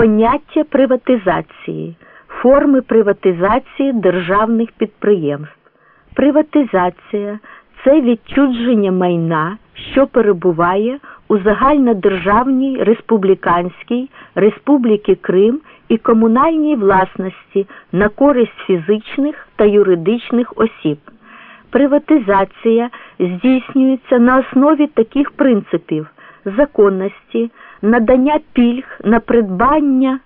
Поняття приватизації, форми приватизації державних підприємств. Приватизація це відчудження майна, що перебуває у загальнодержавній республіканській Республіки Крим і комунальній власності на користь фізичних та юридичних осіб. Приватизація здійснюється на основі таких принципів законності, надання пільг на придбання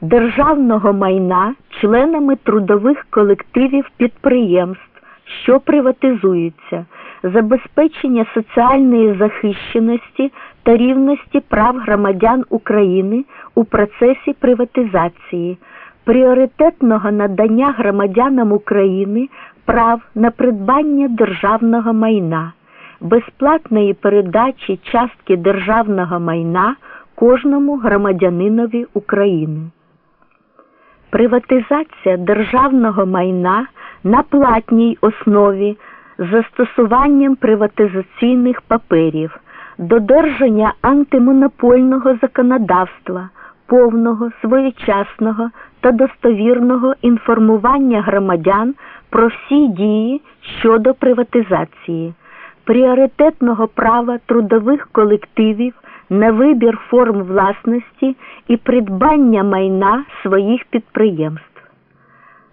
державного майна членами трудових колективів підприємств, що приватизуються, забезпечення соціальної захищеності та рівності прав громадян України у процесі приватизації, пріоритетного надання громадянам України прав на придбання державного майна, безплатної передачі частки державного майна кожному громадянинові України. Приватизація державного майна на платній основі з застосуванням приватизаційних паперів, додержання антимонопольного законодавства, повного, своєчасного та достовірного інформування громадян про всі дії щодо приватизації, пріоритетного права трудових колективів на вибір форм власності і придбання майна своїх підприємств.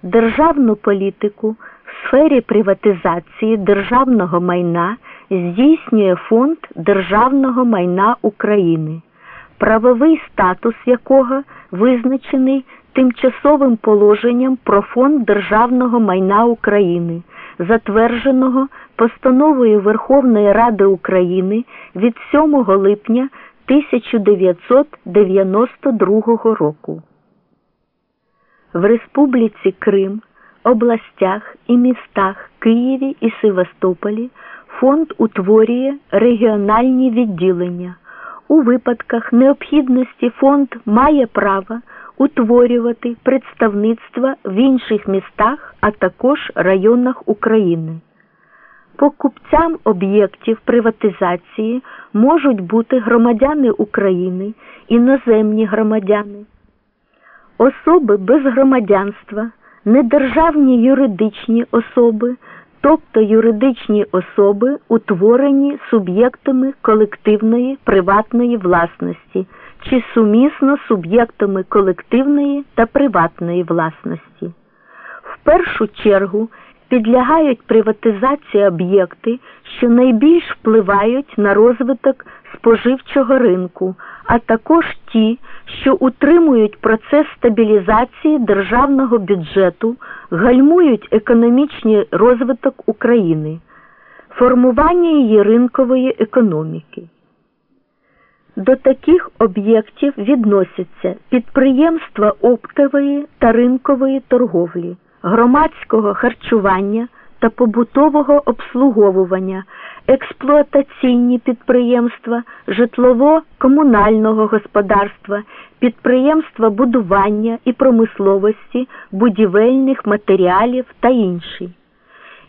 Державну політику в сфері приватизації державного майна здійснює Фонд державного майна України, правовий статус якого визначений тимчасовим положенням про Фонд державного майна України, затвердженого постановою Верховної Ради України від 7 липня 1992 року. В Республіці Крим, областях і містах Києві і Севастополі фонд утворює регіональні відділення. У випадках необхідності фонд має право утворювати представництва в інших містах, а також районах України. Покупцям об'єктів приватизації можуть бути громадяни України, іноземні громадяни, особи без громадянства, недержавні юридичні особи, тобто юридичні особи, утворені суб'єктами колективної приватної власності чи сумісно суб'єктами колективної та приватної власності. В першу чергу підлягають приватизації об'єкти, що найбільш впливають на розвиток споживчого ринку, а також ті, що утримують процес стабілізації державного бюджету, гальмують економічний розвиток України, формування її ринкової економіки. До таких об'єктів відносяться підприємства оптової та ринкової торговлі, громадського харчування та побутового обслуговування, експлуатаційні підприємства, житлово-комунального господарства, підприємства будування і промисловості, будівельних матеріалів та інші.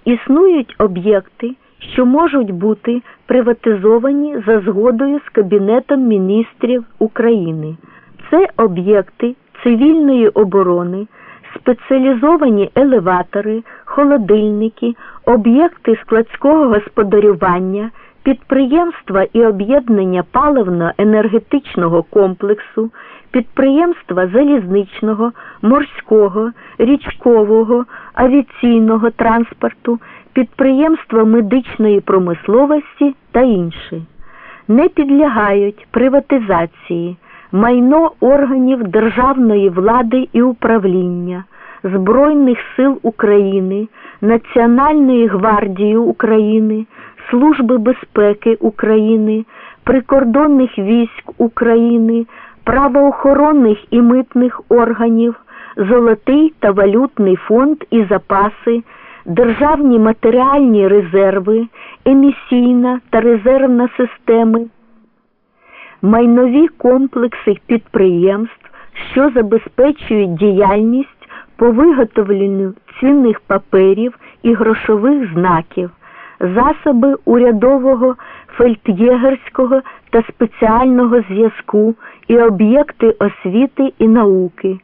Існують об'єкти що можуть бути приватизовані за згодою з Кабінетом міністрів України. Це об'єкти цивільної оборони, спеціалізовані елеватори, холодильники, об'єкти складського господарювання, підприємства і об'єднання паливно-енергетичного комплексу, підприємства залізничного, морського, річкового, авіаційного транспорту підприємства медичної промисловості та інші. Не підлягають приватизації, майно органів державної влади і управління, Збройних сил України, Національної гвардії України, Служби безпеки України, прикордонних військ України, правоохоронних і митних органів, Золотий та валютний фонд і запаси державні матеріальні резерви, емісійна та резервна системи, майнові комплекси підприємств, що забезпечують діяльність по виготовленню цінних паперів і грошових знаків, засоби урядового фельд'єгерського та спеціального зв'язку і об'єкти освіти і науки,